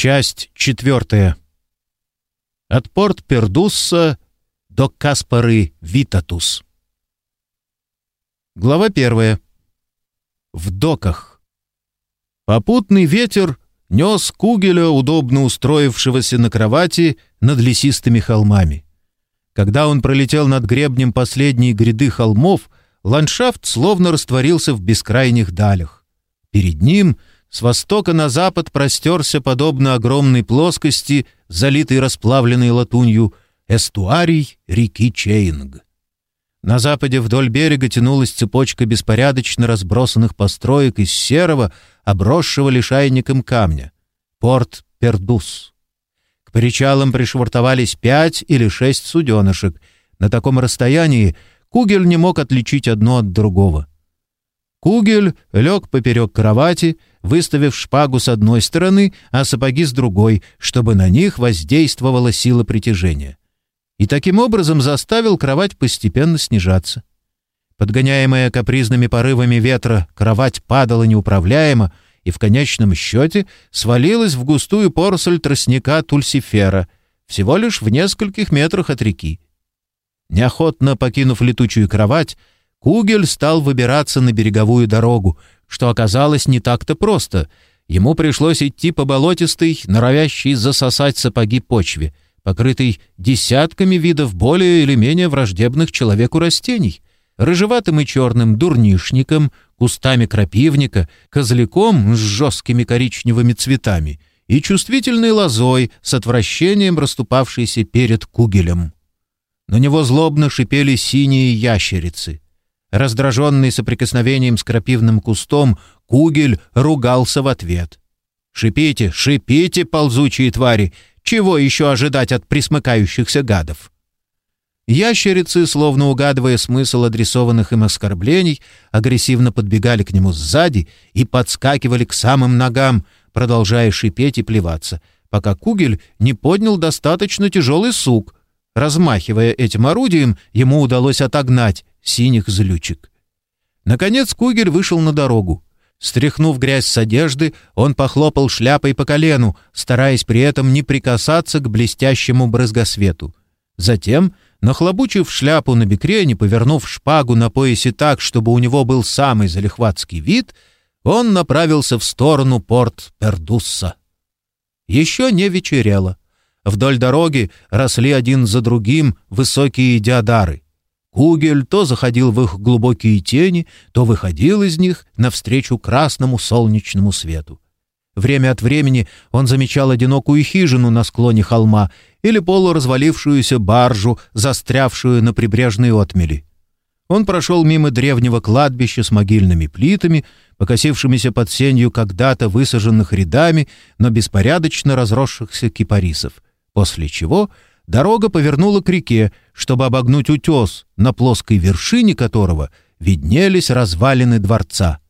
Часть четвертая. От порт Пердусса до Каспары Витатус. Глава первая. В доках. Попутный ветер нес Кугеля, удобно устроившегося на кровати над лесистыми холмами. Когда он пролетел над гребнем последней гряды холмов, ландшафт словно растворился в бескрайних далях. Перед ним с востока на запад простерся, подобно огромной плоскости, залитой расплавленной латунью, эстуарий реки Чейнг. На западе вдоль берега тянулась цепочка беспорядочно разбросанных построек из серого, обросшего лишайником камня. Порт Пердус. К причалам пришвартовались пять или шесть суденышек. На таком расстоянии Кугель не мог отличить одно от другого. Кугель лег поперек кровати, выставив шпагу с одной стороны, а сапоги с другой, чтобы на них воздействовала сила притяжения. И таким образом заставил кровать постепенно снижаться. Подгоняемая капризными порывами ветра, кровать падала неуправляемо и в конечном счете свалилась в густую поросль тростника тульсифера, всего лишь в нескольких метрах от реки. Неохотно покинув летучую кровать, Кугель стал выбираться на береговую дорогу, что оказалось не так-то просто. Ему пришлось идти по болотистой, норовящей засосать сапоги почве, покрытой десятками видов более или менее враждебных человеку растений, рыжеватым и черным дурнишником, кустами крапивника, козляком с жесткими коричневыми цветами и чувствительной лозой с отвращением расступавшейся перед кугелем. На него злобно шипели синие ящерицы — Раздраженный соприкосновением с крапивным кустом, Кугель ругался в ответ. «Шипите, шипите, ползучие твари! Чего еще ожидать от присмыкающихся гадов?» Ящерицы, словно угадывая смысл адресованных им оскорблений, агрессивно подбегали к нему сзади и подскакивали к самым ногам, продолжая шипеть и плеваться, пока Кугель не поднял достаточно тяжелый сук. Размахивая этим орудием, ему удалось отогнать синих злючек. Наконец Кугель вышел на дорогу. Стряхнув грязь с одежды, он похлопал шляпой по колену, стараясь при этом не прикасаться к блестящему брызгосвету. Затем, нахлобучив шляпу на бекрень и повернув шпагу на поясе так, чтобы у него был самый залихватский вид, он направился в сторону порт Пердусса. Еще не вечерело. Вдоль дороги росли один за другим высокие диадары — Кугель то заходил в их глубокие тени, то выходил из них навстречу красному солнечному свету. Время от времени он замечал одинокую хижину на склоне холма или полуразвалившуюся баржу, застрявшую на прибрежной отмели. Он прошел мимо древнего кладбища с могильными плитами, покосившимися под сенью когда-то высаженных рядами, но беспорядочно разросшихся кипарисов, после чего дорога повернула к реке, чтобы обогнуть утес, на плоской вершине которого виднелись развалины дворца.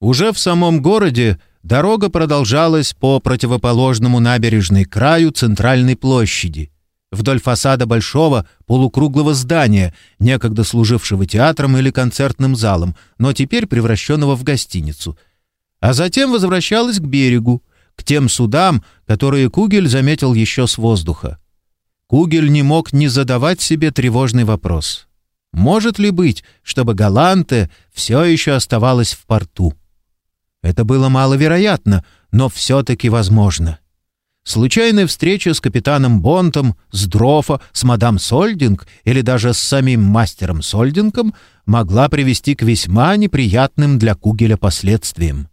Уже в самом городе дорога продолжалась по противоположному набережной краю центральной площади, вдоль фасада большого полукруглого здания, некогда служившего театром или концертным залом, но теперь превращенного в гостиницу, а затем возвращалась к берегу, тем судам, которые Кугель заметил еще с воздуха. Кугель не мог не задавать себе тревожный вопрос. Может ли быть, чтобы Галанте все еще оставалась в порту? Это было маловероятно, но все-таки возможно. Случайная встреча с капитаном Бонтом, с Дрофа, с мадам Сольдинг или даже с самим мастером Сольдингом могла привести к весьма неприятным для Кугеля последствиям.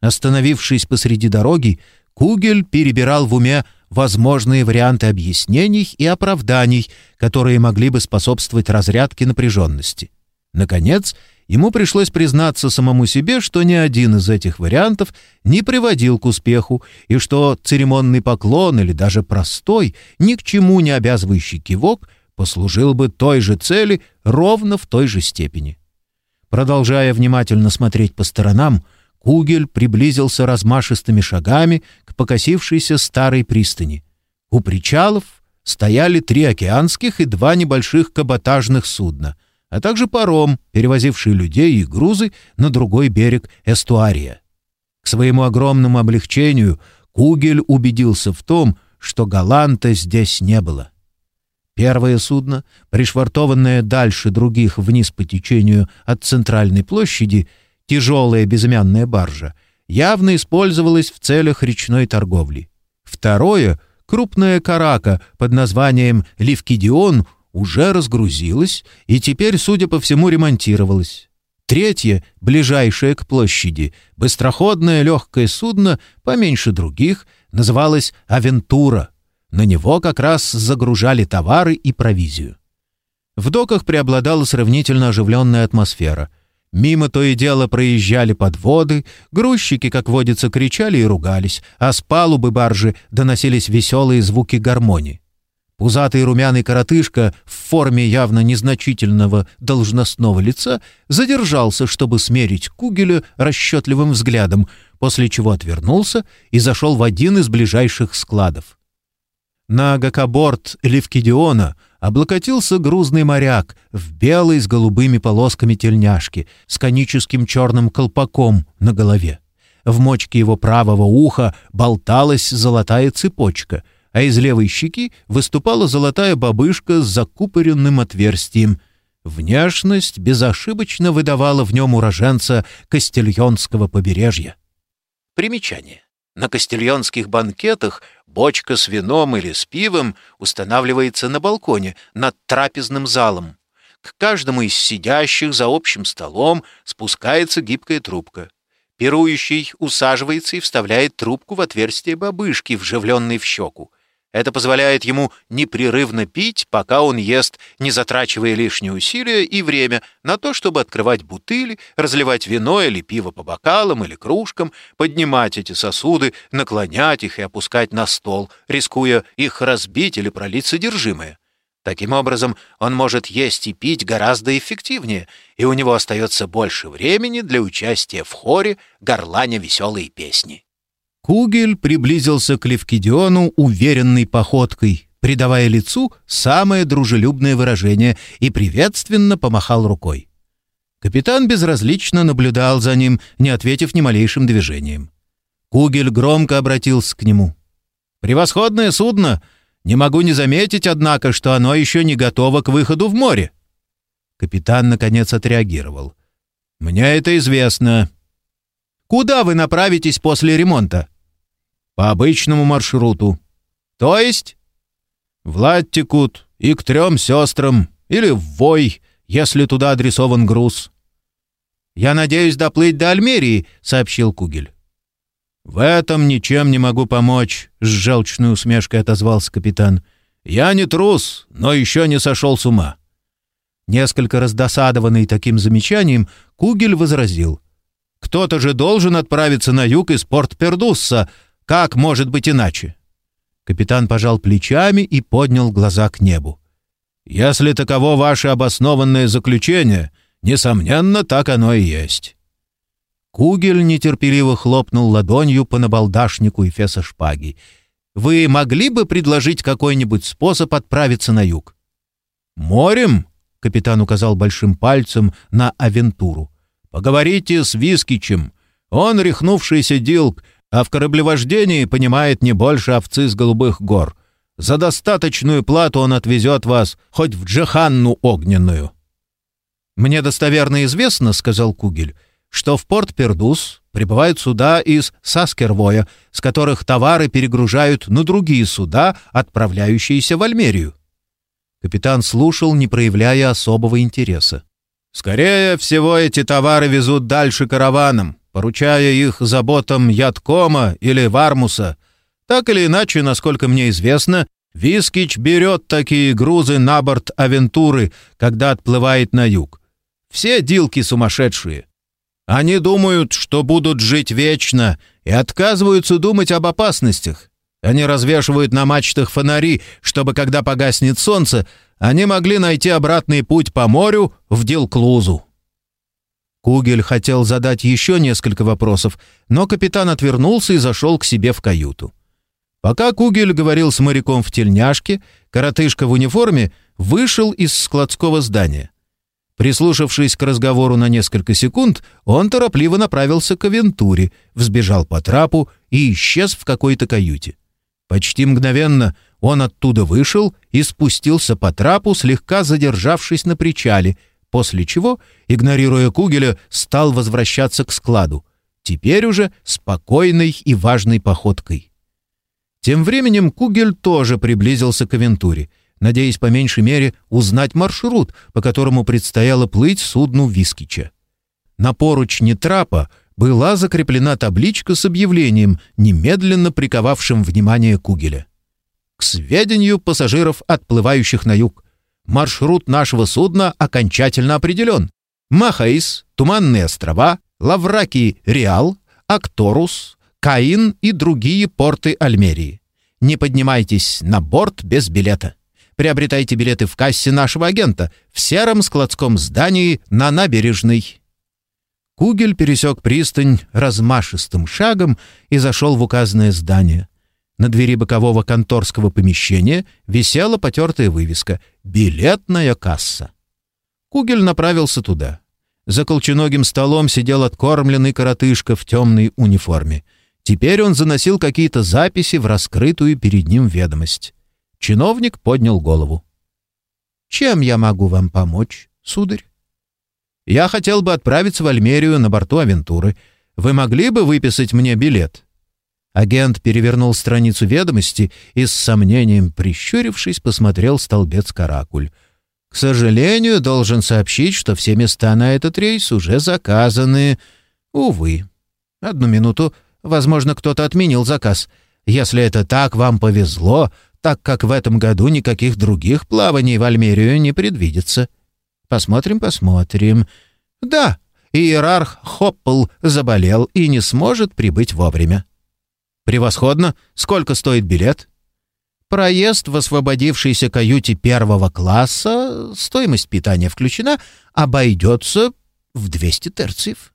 Остановившись посреди дороги, Кугель перебирал в уме возможные варианты объяснений и оправданий, которые могли бы способствовать разрядке напряженности. Наконец, ему пришлось признаться самому себе, что ни один из этих вариантов не приводил к успеху, и что церемонный поклон или даже простой, ни к чему не обязывающий кивок послужил бы той же цели ровно в той же степени. Продолжая внимательно смотреть по сторонам, Кугель приблизился размашистыми шагами к покосившейся старой пристани. У причалов стояли три океанских и два небольших каботажных судна, а также паром, перевозивший людей и грузы на другой берег эстуария. К своему огромному облегчению Кугель убедился в том, что Галанта здесь не было. Первое судно, пришвартованное дальше других вниз по течению от центральной площади, тяжелая безымянная баржа, явно использовалось в целях речной торговли. Второе, крупная карака под названием «Левкидион», уже разгрузилась и теперь, судя по всему, ремонтировалась. Третье, ближайшее к площади, быстроходное легкое судно, поменьше других, называлось «Авентура», на него как раз загружали товары и провизию. В доках преобладала сравнительно оживленная атмосфера. Мимо то и дело проезжали подводы, грузчики, как водится, кричали и ругались, а с палубы баржи доносились веселые звуки гармонии. Пузатый румяный коротышка в форме явно незначительного должностного лица задержался, чтобы смерить Кугеля расчетливым взглядом, после чего отвернулся и зашел в один из ближайших складов. На гакоборд Левкидиона облокотился грузный моряк в белой с голубыми полосками тельняшки с коническим черным колпаком на голове. В мочке его правого уха болталась золотая цепочка, а из левой щеки выступала золотая бабышка с закупоренным отверстием. Внешность безошибочно выдавала в нем уроженца Кастильонского побережья. Примечание. На кастильонских банкетах бочка с вином или с пивом устанавливается на балконе над трапезным залом. К каждому из сидящих за общим столом спускается гибкая трубка. Пирующий усаживается и вставляет трубку в отверстие бабышки, вживленной в щеку. Это позволяет ему непрерывно пить, пока он ест, не затрачивая лишние усилия и время на то, чтобы открывать бутыли, разливать вино или пиво по бокалам или кружкам, поднимать эти сосуды, наклонять их и опускать на стол, рискуя их разбить или пролить содержимое. Таким образом, он может есть и пить гораздо эффективнее, и у него остается больше времени для участия в хоре, горланя веселые песни. Кугель приблизился к Левкидиону уверенной походкой, придавая лицу самое дружелюбное выражение и приветственно помахал рукой. Капитан безразлично наблюдал за ним, не ответив ни малейшим движением. Кугель громко обратился к нему. «Превосходное судно! Не могу не заметить, однако, что оно еще не готово к выходу в море». Капитан, наконец, отреагировал. «Мне это известно. Куда вы направитесь после ремонта?» По обычному маршруту. То есть? В Латтикут и к трем сестрам, или в Вой, если туда адресован груз. «Я надеюсь доплыть до Альмерии», — сообщил Кугель. «В этом ничем не могу помочь», — с желчной усмешкой отозвался капитан. «Я не трус, но еще не сошел с ума». Несколько раздосадованный таким замечанием, Кугель возразил. «Кто-то же должен отправиться на юг из Порт-Пердусса, как может быть иначе?» Капитан пожал плечами и поднял глаза к небу. «Если таково ваше обоснованное заключение, несомненно, так оно и есть». Кугель нетерпеливо хлопнул ладонью по набалдашнику Эфеса шпаги. «Вы могли бы предложить какой-нибудь способ отправиться на юг?» «Морем?» — капитан указал большим пальцем на авентуру. «Поговорите с Вискичем. Он рехнувшийся дилк, а в кораблевождении понимает не больше овцы с голубых гор. За достаточную плату он отвезет вас хоть в Джаханну огненную». «Мне достоверно известно, — сказал Кугель, — что в порт Пердус прибывают суда из Саскервоя, с которых товары перегружают на другие суда, отправляющиеся в Альмерию». Капитан слушал, не проявляя особого интереса. «Скорее всего, эти товары везут дальше караваном поручая их заботам Яткома или Вармуса. Так или иначе, насколько мне известно, Вискич берет такие грузы на борт Авентуры, когда отплывает на юг. Все дилки сумасшедшие. Они думают, что будут жить вечно, и отказываются думать об опасностях. Они развешивают на мачтах фонари, чтобы, когда погаснет солнце, они могли найти обратный путь по морю в Дилклузу. Кугель хотел задать еще несколько вопросов, но капитан отвернулся и зашел к себе в каюту. Пока Кугель говорил с моряком в тельняшке, коротышка в униформе вышел из складского здания. Прислушавшись к разговору на несколько секунд, он торопливо направился к авентуре, взбежал по трапу и исчез в какой-то каюте. Почти мгновенно он оттуда вышел и спустился по трапу, слегка задержавшись на причале, после чего, игнорируя Кугеля, стал возвращаться к складу, теперь уже спокойной и важной походкой. Тем временем Кугель тоже приблизился к авентуре — надеясь по меньшей мере узнать маршрут, по которому предстояло плыть судну Вискича. На поручне трапа была закреплена табличка с объявлением, немедленно приковавшим внимание Кугеля. К сведению пассажиров, отплывающих на юг, маршрут нашего судна окончательно определен. Махаис, Туманные острова, Лавраки, Реал, Акторус, Каин и другие порты Альмерии. Не поднимайтесь на борт без билета. Приобретайте билеты в кассе нашего агента в сером складском здании на набережной». Кугель пересек пристань размашистым шагом и зашел в указанное здание. На двери бокового конторского помещения висела потертая вывеска «Билетная касса». Кугель направился туда. За колченогим столом сидел откормленный коротышка в темной униформе. Теперь он заносил какие-то записи в раскрытую перед ним ведомость. Чиновник поднял голову. «Чем я могу вам помочь, сударь?» «Я хотел бы отправиться в Альмерию на борту Авентуры. Вы могли бы выписать мне билет?» Агент перевернул страницу ведомости и с сомнением, прищурившись, посмотрел столбец «Каракуль». «К сожалению, должен сообщить, что все места на этот рейс уже заказаны. Увы. Одну минуту. Возможно, кто-то отменил заказ. Если это так, вам повезло так как в этом году никаких других плаваний в Альмерию не предвидится. Посмотрим, посмотрим. Да, иерарх Хоппл заболел и не сможет прибыть вовремя. Превосходно. Сколько стоит билет? Проезд в освободившейся каюте первого класса, стоимость питания включена, обойдется в 200 терциев.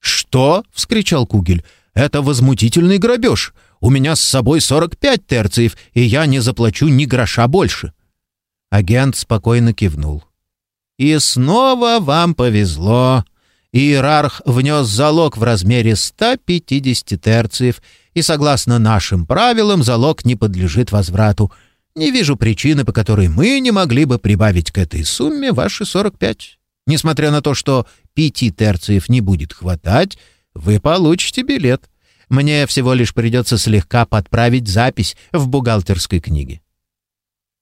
«Что?» — вскричал Кугель. «Это возмутительный грабеж. У меня с собой 45 терциев, и я не заплачу ни гроша больше». Агент спокойно кивнул. «И снова вам повезло. Иерарх внес залог в размере 150 терциев, и, согласно нашим правилам, залог не подлежит возврату. Не вижу причины, по которой мы не могли бы прибавить к этой сумме ваши 45. Несмотря на то, что пяти терциев не будет хватать, вы получите билет». Мне всего лишь придется слегка подправить запись в бухгалтерской книге».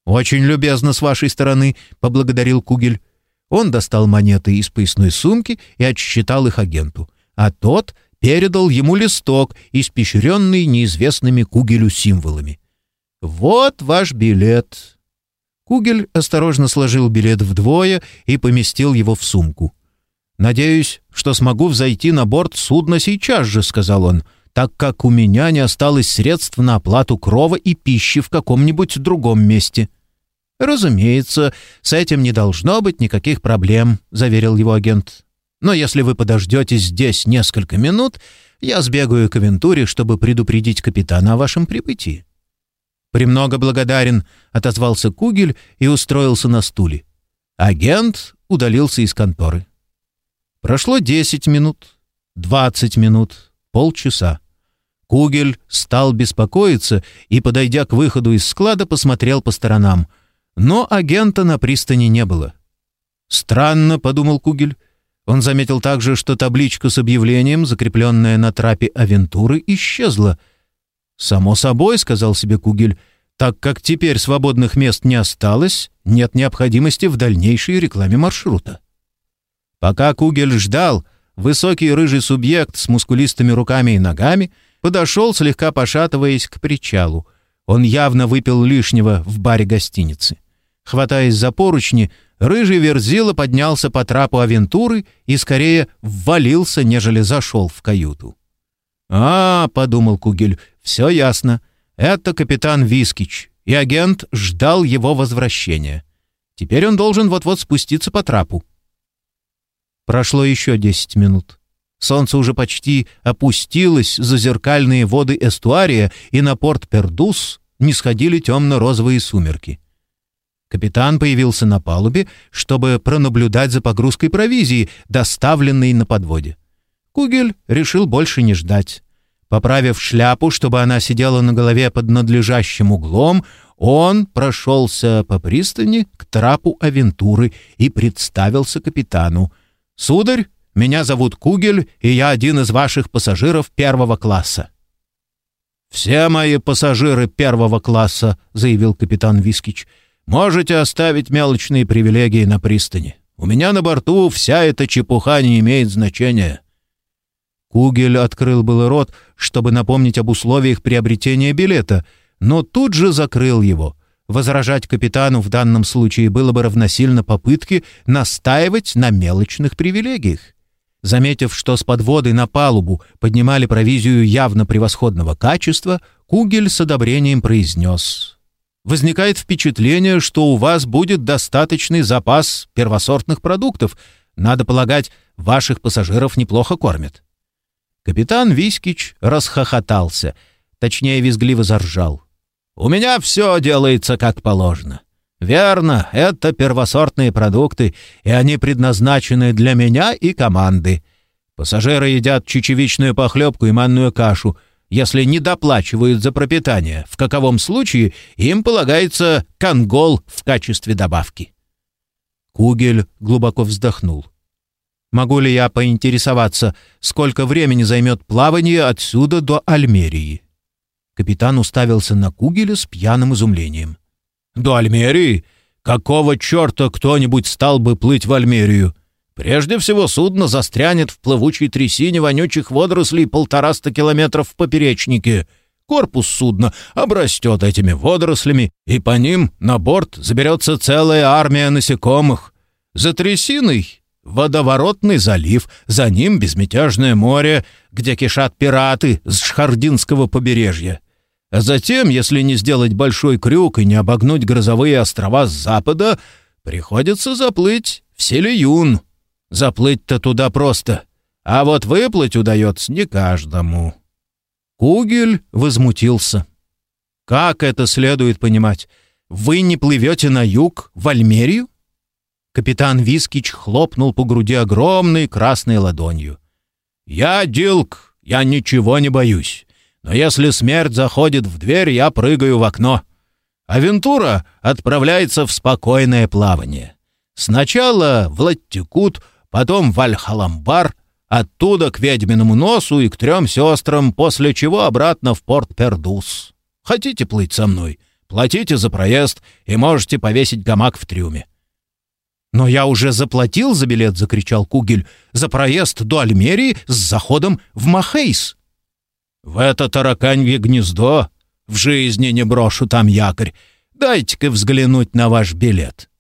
«Очень любезно с вашей стороны», — поблагодарил Кугель. Он достал монеты из поясной сумки и отсчитал их агенту, а тот передал ему листок, испещренный неизвестными Кугелю символами. «Вот ваш билет». Кугель осторожно сложил билет вдвое и поместил его в сумку. «Надеюсь, что смогу взойти на борт судна сейчас же», — сказал он так как у меня не осталось средств на оплату крова и пищи в каком-нибудь другом месте. «Разумеется, с этим не должно быть никаких проблем», — заверил его агент. «Но если вы подождете здесь несколько минут, я сбегаю к Авентуре, чтобы предупредить капитана о вашем прибытии». «Премного благодарен», — отозвался Кугель и устроился на стуле. Агент удалился из конторы. Прошло десять минут, двадцать минут, полчаса. Кугель стал беспокоиться и, подойдя к выходу из склада, посмотрел по сторонам. Но агента на пристани не было. «Странно», — подумал Кугель. Он заметил также, что табличка с объявлением, закрепленная на трапе Авентуры, исчезла. «Само собой», — сказал себе Кугель, — «так как теперь свободных мест не осталось, нет необходимости в дальнейшей рекламе маршрута». Пока Кугель ждал, высокий рыжий субъект с мускулистыми руками и ногами — подошел, слегка пошатываясь, к причалу. Он явно выпил лишнего в баре гостиницы. Хватаясь за поручни, рыжий верзила поднялся по трапу авентуры и скорее ввалился, нежели зашел в каюту. «А, — подумал Кугель, — все ясно. Это капитан Вискич, и агент ждал его возвращения. Теперь он должен вот-вот спуститься по трапу». Прошло еще десять минут. Солнце уже почти опустилось за зеркальные воды эстуария, и на порт Пердус не сходили темно-розовые сумерки. Капитан появился на палубе, чтобы пронаблюдать за погрузкой провизии, доставленной на подводе. Кугель решил больше не ждать. Поправив шляпу, чтобы она сидела на голове под надлежащим углом, он прошелся по пристани к трапу Авентуры и представился капитану. «Сударь, меня зовут Кугель, и я один из ваших пассажиров первого класса». «Все мои пассажиры первого класса», — заявил капитан Вискич. «Можете оставить мелочные привилегии на пристани. У меня на борту вся эта чепуха не имеет значения». Кугель открыл был рот, чтобы напомнить об условиях приобретения билета, но тут же закрыл его. Возражать капитану в данном случае было бы равносильно попытке настаивать на мелочных привилегиях. Заметив, что с подводы на палубу поднимали провизию явно превосходного качества, Кугель с одобрением произнес. «Возникает впечатление, что у вас будет достаточный запас первосортных продуктов. Надо полагать, ваших пассажиров неплохо кормят». Капитан Вискич расхохотался, точнее, визгливо заржал. «У меня все делается как положено. Верно, это первосортные продукты, и они предназначены для меня и команды. Пассажиры едят чечевичную похлебку и манную кашу, если не доплачивают за пропитание, в каковом случае им полагается конгол в качестве добавки». Кугель глубоко вздохнул. Могу ли я поинтересоваться, сколько времени займет плавание отсюда до Альмерии?» Капитан уставился на Кугеля с пьяным изумлением. «До Альмерии? Какого черта кто-нибудь стал бы плыть в Альмерию? Прежде всего судно застрянет в плывучей трясине вонючих водорослей полтораста километров в поперечнике. Корпус судна обрастет этими водорослями, и по ним на борт заберется целая армия насекомых. За трясиной Водоворотный залив, за ним безмятежное море, где кишат пираты с Шхардинского побережья. А затем, если не сделать большой крюк и не обогнуть грозовые острова с запада, приходится заплыть в Селиюн. Заплыть-то туда просто, а вот выплыть удается не каждому. Кугель возмутился. «Как это следует понимать? Вы не плывете на юг, в Альмерию?» Капитан Вискич хлопнул по груди огромной красной ладонью. «Я Дилк, я ничего не боюсь. Но если смерть заходит в дверь, я прыгаю в окно. Авентура отправляется в спокойное плавание. Сначала в Латтикут, потом в Альхаламбар, оттуда к ведьминому носу и к трем сестрам, после чего обратно в порт Пердус. Хотите плыть со мной? Платите за проезд и можете повесить гамак в трюме. «Но я уже заплатил за билет», — закричал Кугель, «за проезд до Альмерии с заходом в Махейс». «В это тараканье гнездо в жизни не брошу там якорь. Дайте-ка взглянуть на ваш билет».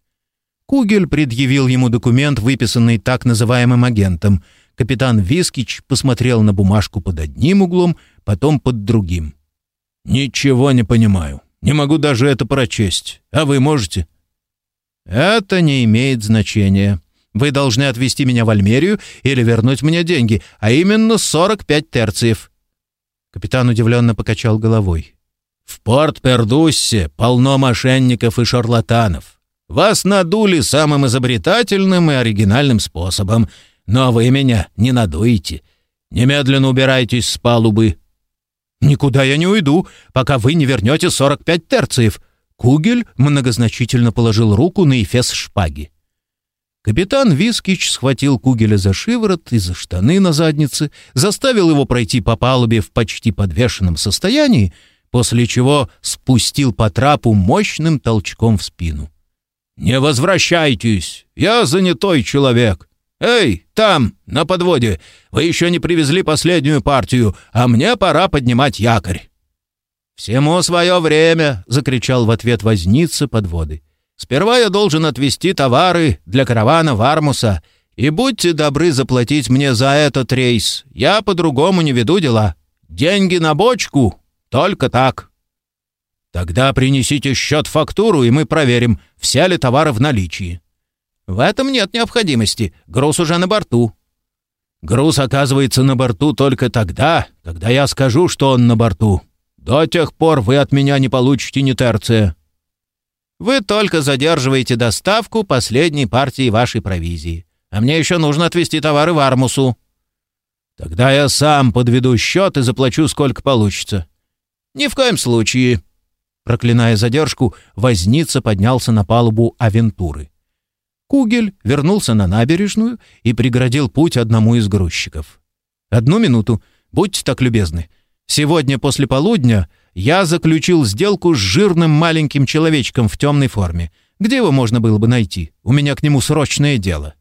Кугель предъявил ему документ, выписанный так называемым агентом. Капитан Вискич посмотрел на бумажку под одним углом, потом под другим. «Ничего не понимаю. Не могу даже это прочесть. А вы можете?» «Это не имеет значения. Вы должны отвезти меня в Альмерию или вернуть мне деньги, а именно 45 терциев». Капитан удивленно покачал головой. «В порт Пердуссе полно мошенников и шарлатанов. Вас надули самым изобретательным и оригинальным способом, но вы меня не надуете. Немедленно убирайтесь с палубы». «Никуда я не уйду, пока вы не вернете 45 терциев», Кугель многозначительно положил руку на эфес шпаги. Капитан Вискич схватил Кугеля за шиворот и за штаны на заднице, заставил его пройти по палубе в почти подвешенном состоянии, после чего спустил по трапу мощным толчком в спину. «Не возвращайтесь! Я занятой человек! Эй, там, на подводе, вы еще не привезли последнюю партию, а мне пора поднимать якорь!» «Всему свое время!» — закричал в ответ возница подводы. «Сперва я должен отвезти товары для каравана Вармуса, и будьте добры заплатить мне за этот рейс. Я по-другому не веду дела. Деньги на бочку, только так». «Тогда принесите счет-фактуру, и мы проверим, все ли товары в наличии». «В этом нет необходимости. Груз уже на борту». «Груз оказывается на борту только тогда, когда я скажу, что он на борту», до тех пор вы от меня не получите ни терция». Вы только задерживаете доставку последней партии вашей провизии. А мне еще нужно отвезти товары в Армусу». «Тогда я сам подведу счет и заплачу, сколько получится». «Ни в коем случае». Проклиная задержку, возница поднялся на палубу Авентуры. Кугель вернулся на набережную и преградил путь одному из грузчиков. «Одну минуту. Будьте так любезны. Сегодня после полудня я заключил сделку с жирным маленьким человечком в темной форме. Где его можно было бы найти? У меня к нему срочное дело».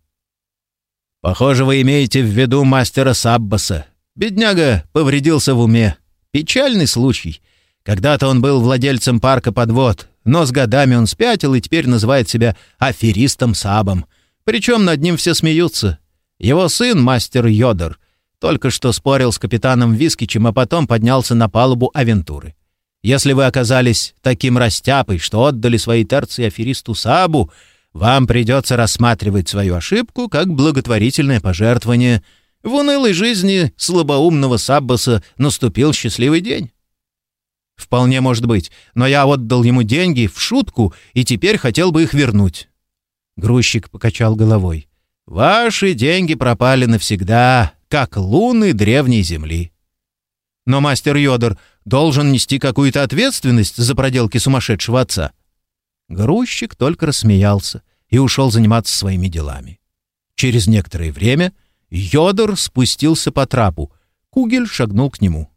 «Похоже, вы имеете в виду мастера Саббаса. Бедняга повредился в уме. Печальный случай. Когда-то он был владельцем парка подвод, но с годами он спятил и теперь называет себя аферистом Сабом. Причем над ним все смеются. Его сын, мастер Йодор, только что спорил с капитаном Вискичем, а потом поднялся на палубу Авентуры. Если вы оказались таким растяпой, что отдали свои терции аферисту Сабу, вам придется рассматривать свою ошибку как благотворительное пожертвование. В унылой жизни слабоумного Саббаса наступил счастливый день. «Вполне может быть, но я отдал ему деньги в шутку и теперь хотел бы их вернуть». Грузчик покачал головой. «Ваши деньги пропали навсегда, как луны древней земли». «Но мастер Йодор должен нести какую-то ответственность за проделки сумасшедшего отца». Грузчик только рассмеялся и ушел заниматься своими делами. Через некоторое время Йодор спустился по трапу. Кугель шагнул к нему.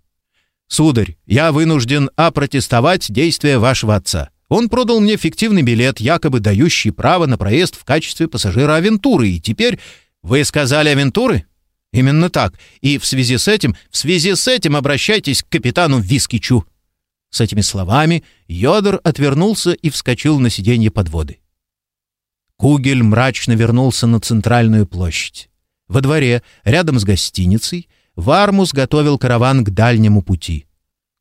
«Сударь, я вынужден опротестовать действия вашего отца. Он продал мне фиктивный билет, якобы дающий право на проезд в качестве пассажира Авентуры, и теперь... Вы сказали Авентуры?» «Именно так. И в связи с этим, в связи с этим обращайтесь к капитану Вискичу». С этими словами Йодор отвернулся и вскочил на сиденье подводы. Кугель мрачно вернулся на центральную площадь. Во дворе, рядом с гостиницей, Вармус готовил караван к дальнему пути.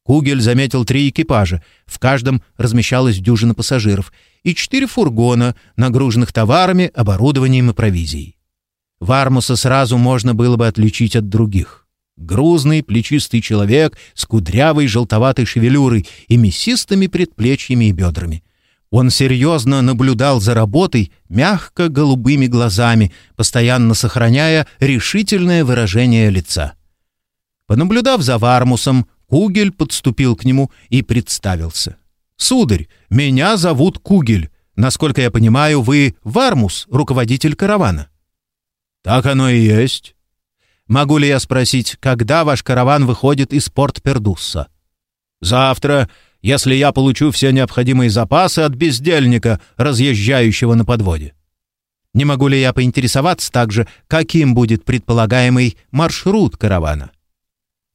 Кугель заметил три экипажа, в каждом размещалась дюжина пассажиров, и четыре фургона, нагруженных товарами, оборудованием и провизией. Вармуса сразу можно было бы отличить от других. Грузный, плечистый человек с кудрявой желтоватой шевелюрой и мясистыми предплечьями и бедрами. Он серьезно наблюдал за работой мягко голубыми глазами, постоянно сохраняя решительное выражение лица. Понаблюдав за Вармусом, Кугель подступил к нему и представился. «Сударь, меня зовут Кугель. Насколько я понимаю, вы Вармус, руководитель каравана». «Так оно и есть». «Могу ли я спросить, когда ваш караван выходит из порт Пердусса?» «Завтра, если я получу все необходимые запасы от бездельника, разъезжающего на подводе». «Не могу ли я поинтересоваться также, каким будет предполагаемый маршрут каравана?»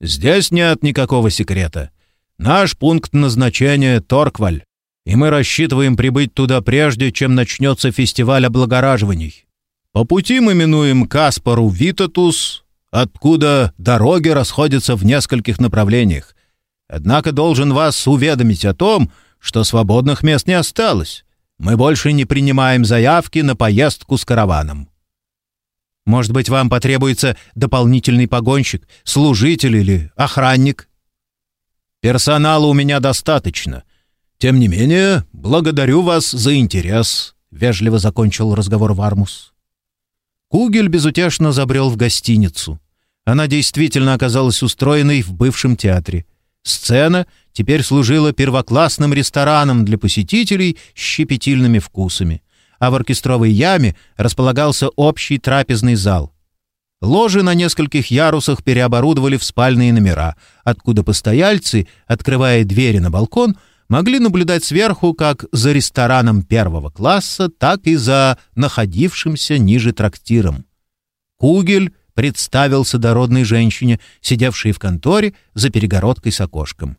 Здесь нет никакого секрета. Наш пункт назначения — Торкваль, и мы рассчитываем прибыть туда прежде, чем начнется фестиваль облагораживаний. По пути мы минуем Каспару Витатус, откуда дороги расходятся в нескольких направлениях. Однако должен вас уведомить о том, что свободных мест не осталось. Мы больше не принимаем заявки на поездку с караваном. Может быть, вам потребуется дополнительный погонщик, служитель или охранник? Персонала у меня достаточно. Тем не менее, благодарю вас за интерес, вежливо закончил разговор Вармус. Кугель безутешно забрел в гостиницу. Она действительно оказалась устроенной в бывшем театре. Сцена теперь служила первоклассным рестораном для посетителей с щепетильными вкусами а в оркестровой яме располагался общий трапезный зал. Ложи на нескольких ярусах переоборудовали в спальные номера, откуда постояльцы, открывая двери на балкон, могли наблюдать сверху как за рестораном первого класса, так и за находившимся ниже трактиром. Кугель представился дородной женщине, сидевшей в конторе за перегородкой с окошком.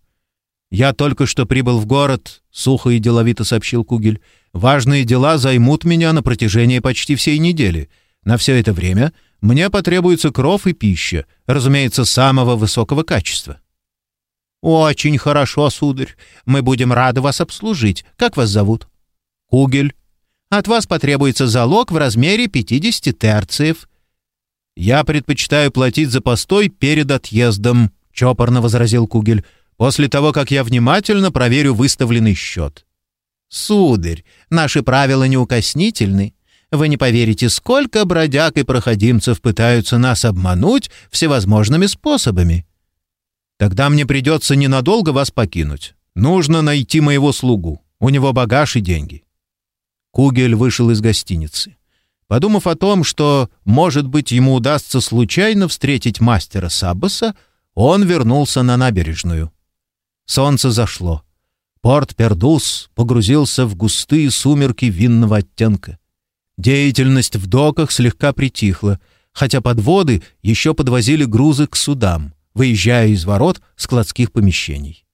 «Я только что прибыл в город», — сухо и деловито сообщил Кугель. «Важные дела займут меня на протяжении почти всей недели. На все это время мне потребуется кров и пища, разумеется, самого высокого качества». «Очень хорошо, сударь. Мы будем рады вас обслужить. Как вас зовут?» «Кугель». «От вас потребуется залог в размере 50 терциев». «Я предпочитаю платить за постой перед отъездом», — чопорно возразил Кугель после того, как я внимательно проверю выставленный счет. «Сударь, наши правила неукоснительны. Вы не поверите, сколько бродяг и проходимцев пытаются нас обмануть всевозможными способами. Тогда мне придется ненадолго вас покинуть. Нужно найти моего слугу. У него багаж и деньги». Кугель вышел из гостиницы. Подумав о том, что, может быть, ему удастся случайно встретить мастера Саббаса, он вернулся на набережную. Солнце зашло. Порт Пердус погрузился в густые сумерки винного оттенка. Деятельность в доках слегка притихла, хотя подводы еще подвозили грузы к судам, выезжая из ворот складских помещений.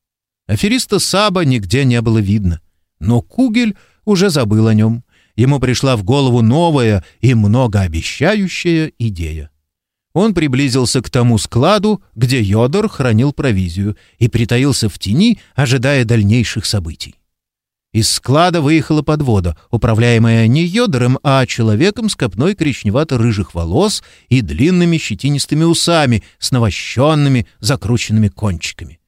Афериста Саба нигде не было видно, но Кугель уже забыл о нем. Ему пришла в голову новая и многообещающая идея. Он приблизился к тому складу, где Йодор хранил провизию, и притаился в тени, ожидая дальнейших событий. Из склада выехала подвода, управляемая не Йодором, а человеком с копной коричневато-рыжих волос и длинными щетинистыми усами с навощенными закрученными кончиками.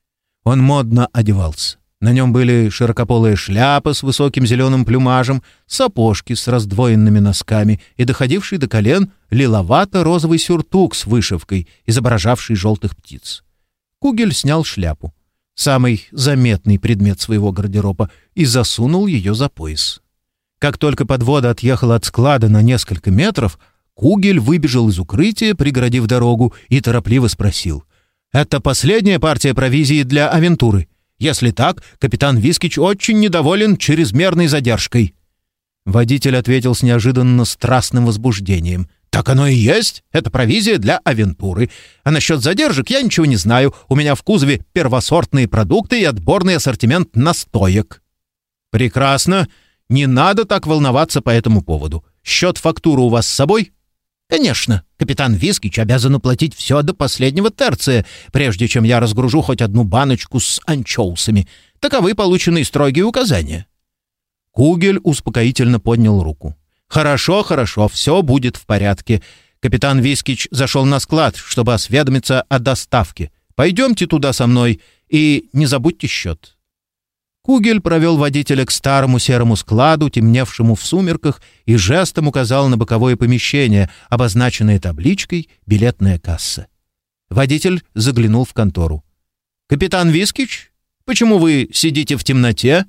Он модно одевался. На нем были широкополые шляпы с высоким зеленым плюмажем, сапожки с раздвоенными носками и доходивший до колен лиловато-розовый сюртук с вышивкой, изображавший желтых птиц. Кугель снял шляпу самый заметный предмет своего гардероба, и засунул ее за пояс. Как только подвода отъехала от склада на несколько метров, Кугель выбежал из укрытия, преградив дорогу, и торопливо спросил. «Это последняя партия провизии для авентуры? Если так, капитан Вискич очень недоволен чрезмерной задержкой». Водитель ответил с неожиданно страстным возбуждением. «Так оно и есть. Это провизия для авентуры. А насчет задержек я ничего не знаю. У меня в кузове первосортные продукты и отборный ассортимент настоек». «Прекрасно. Не надо так волноваться по этому поводу. Счет-фактуру у вас с собой?» «Конечно. Капитан Вискич обязан уплатить все до последнего терция, прежде чем я разгружу хоть одну баночку с анчоусами. Таковы полученные строгие указания». Кугель успокоительно поднял руку. «Хорошо, хорошо, все будет в порядке. Капитан Вискич зашел на склад, чтобы осведомиться о доставке. Пойдемте туда со мной и не забудьте счет». Кугель провел водителя к старому серому складу, темневшему в сумерках, и жестом указал на боковое помещение, обозначенное табличкой «Билетная касса». Водитель заглянул в контору. «Капитан Вискич, почему вы сидите в темноте?»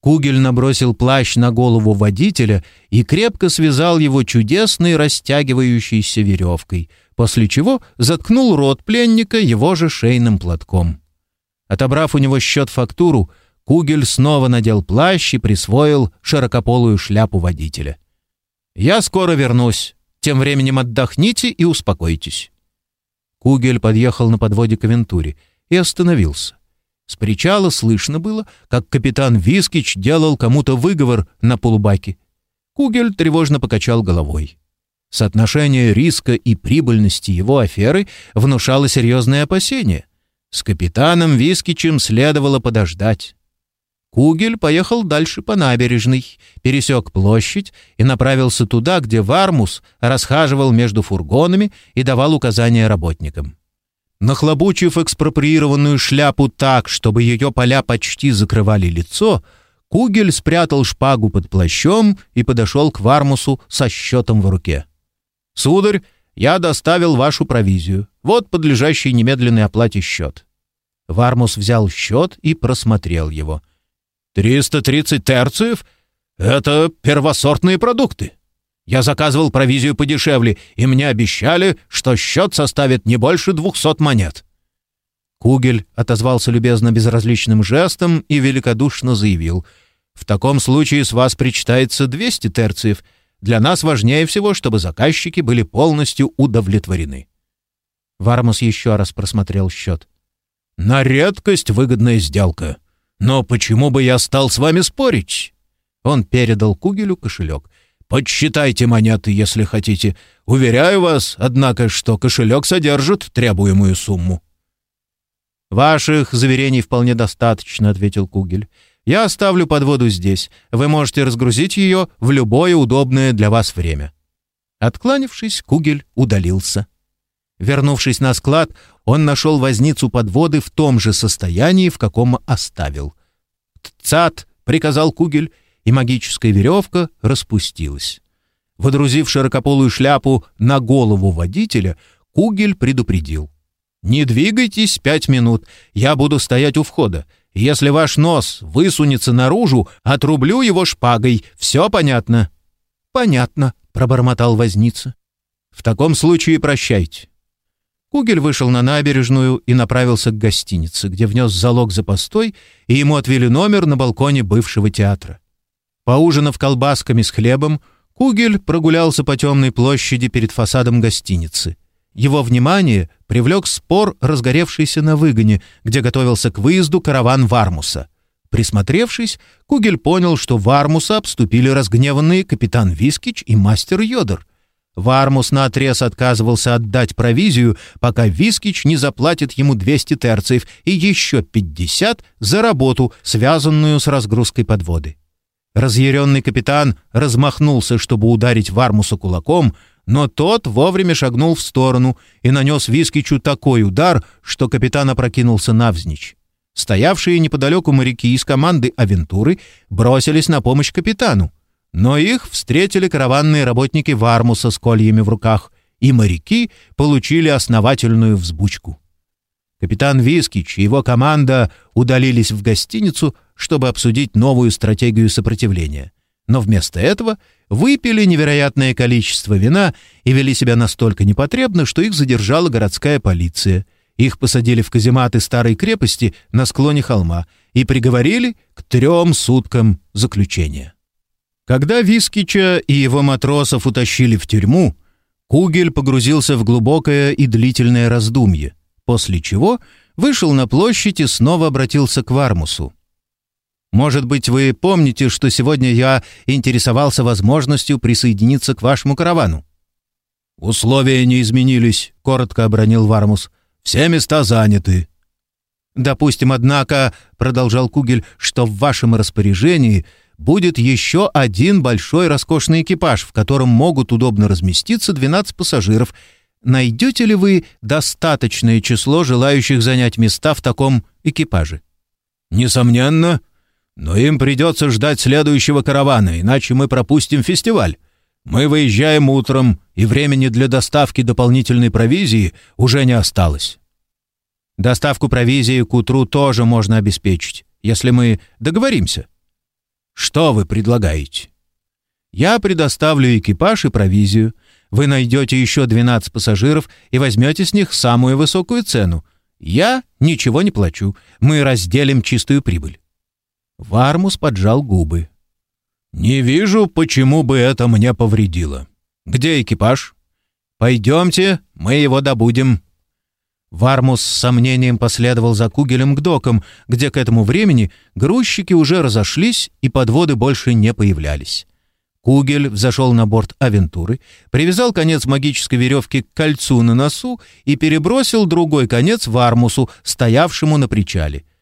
Кугель набросил плащ на голову водителя и крепко связал его чудесной растягивающейся веревкой, после чего заткнул рот пленника его же шейным платком. Отобрав у него счет-фактуру, Кугель снова надел плащ и присвоил широкополую шляпу водителя. «Я скоро вернусь. Тем временем отдохните и успокойтесь». Кугель подъехал на подводе к Авентуре и остановился. С причала слышно было, как капитан Вискич делал кому-то выговор на полубаке. Кугель тревожно покачал головой. Соотношение риска и прибыльности его аферы внушало серьезные опасения. С капитаном Вискичем следовало подождать. Кугель поехал дальше по набережной, пересек площадь и направился туда, где Вармус расхаживал между фургонами и давал указания работникам. Нахлобучив экспроприированную шляпу так, чтобы ее поля почти закрывали лицо, Кугель спрятал шпагу под плащом и подошел к Вармусу со счетом в руке. «Сударь, я доставил вашу провизию. Вот подлежащий немедленной оплате счет». Вармус взял счет и просмотрел его. «Триста тридцать терциев? Это первосортные продукты. Я заказывал провизию подешевле, и мне обещали, что счет составит не больше двухсот монет». Кугель отозвался любезно безразличным жестом и великодушно заявил. «В таком случае с вас причитается двести терциев. Для нас важнее всего, чтобы заказчики были полностью удовлетворены». Вармус еще раз просмотрел счет. «На редкость выгодная сделка. Но почему бы я стал с вами спорить?» Он передал Кугелю кошелек. Подсчитайте монеты, если хотите. Уверяю вас, однако, что кошелек содержит требуемую сумму». «Ваших заверений вполне достаточно», — ответил Кугель. «Я оставлю подводу здесь. Вы можете разгрузить ее в любое удобное для вас время». Откланившись, Кугель удалился. Вернувшись на склад, он нашел возницу подводы в том же состоянии, в каком оставил. Тцат приказал Кугель, и магическая веревка распустилась. Водрузив широкополую шляпу на голову водителя, Кугель предупредил. «Не двигайтесь пять минут, я буду стоять у входа. Если ваш нос высунется наружу, отрублю его шпагой. Все понятно?» «Понятно», — пробормотал возница. «В таком случае прощайте». Кугель вышел на набережную и направился к гостинице, где внес залог за постой, и ему отвели номер на балконе бывшего театра. Поужинав колбасками с хлебом, Кугель прогулялся по темной площади перед фасадом гостиницы. Его внимание привлек спор, разгоревшийся на выгоне, где готовился к выезду караван Вармуса. Присмотревшись, Кугель понял, что Вармуса обступили разгневанные капитан Вискич и мастер Йодер. Вармус наотрез отказывался отдать провизию, пока Вискич не заплатит ему 200 терциев и еще 50 за работу, связанную с разгрузкой подводы. Разъяренный капитан размахнулся, чтобы ударить Вармуса кулаком, но тот вовремя шагнул в сторону и нанес Вискичу такой удар, что капитан опрокинулся навзничь. Стоявшие неподалеку моряки из команды «Авентуры» бросились на помощь капитану, но их встретили караванные работники Вармуса с кольями в руках, и моряки получили основательную взбучку. Капитан Вискич и его команда удалились в гостиницу, чтобы обсудить новую стратегию сопротивления. Но вместо этого выпили невероятное количество вина и вели себя настолько непотребно, что их задержала городская полиция. Их посадили в казематы старой крепости на склоне холма и приговорили к трем суткам заключения. Когда Вискича и его матросов утащили в тюрьму, Кугель погрузился в глубокое и длительное раздумье, после чего вышел на площадь и снова обратился к Вармусу. Может быть, вы помните, что сегодня я интересовался возможностью присоединиться к вашему каравану?» «Условия не изменились», — коротко обронил Вармус. «Все места заняты». «Допустим, однако», — продолжал Кугель, «что в вашем распоряжении будет еще один большой роскошный экипаж, в котором могут удобно разместиться 12 пассажиров. Найдете ли вы достаточное число желающих занять места в таком экипаже?» «Несомненно», но им придется ждать следующего каравана, иначе мы пропустим фестиваль. Мы выезжаем утром, и времени для доставки дополнительной провизии уже не осталось. Доставку провизии к утру тоже можно обеспечить, если мы договоримся. Что вы предлагаете? Я предоставлю экипаж и провизию. Вы найдете еще 12 пассажиров и возьмете с них самую высокую цену. Я ничего не плачу. Мы разделим чистую прибыль. Вармус поджал губы. «Не вижу, почему бы это мне повредило. Где экипаж?» «Пойдемте, мы его добудем». Вармус с сомнением последовал за Кугелем к докам, где к этому времени грузчики уже разошлись и подводы больше не появлялись. Кугель взошел на борт «Авентуры», привязал конец магической веревки к кольцу на носу и перебросил другой конец Вармусу, стоявшему на причале —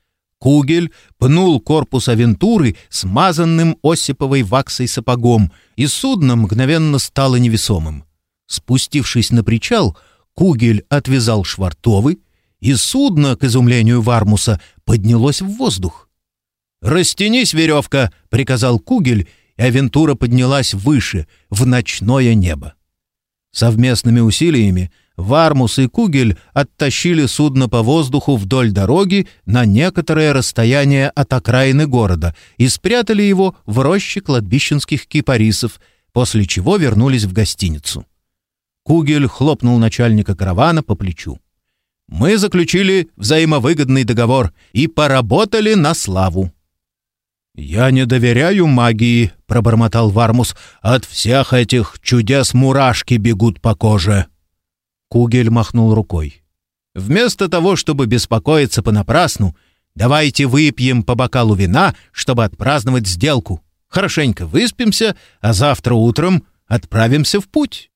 Кугель пнул корпус Авентуры смазанным осиповой ваксой сапогом, и судно мгновенно стало невесомым. Спустившись на причал, Кугель отвязал швартовы, и судно, к изумлению Вармуса, поднялось в воздух. «Растянись, веревка!» — приказал Кугель, и Авентура поднялась выше, в ночное небо. Совместными усилиями Вармус и Кугель оттащили судно по воздуху вдоль дороги на некоторое расстояние от окраины города и спрятали его в роще кладбищенских кипарисов, после чего вернулись в гостиницу. Кугель хлопнул начальника каравана по плечу. «Мы заключили взаимовыгодный договор и поработали на славу». «Я не доверяю магии», — пробормотал Вармус. «От всех этих чудес мурашки бегут по коже». Кугель махнул рукой. «Вместо того, чтобы беспокоиться понапрасну, давайте выпьем по бокалу вина, чтобы отпраздновать сделку. Хорошенько выспимся, а завтра утром отправимся в путь».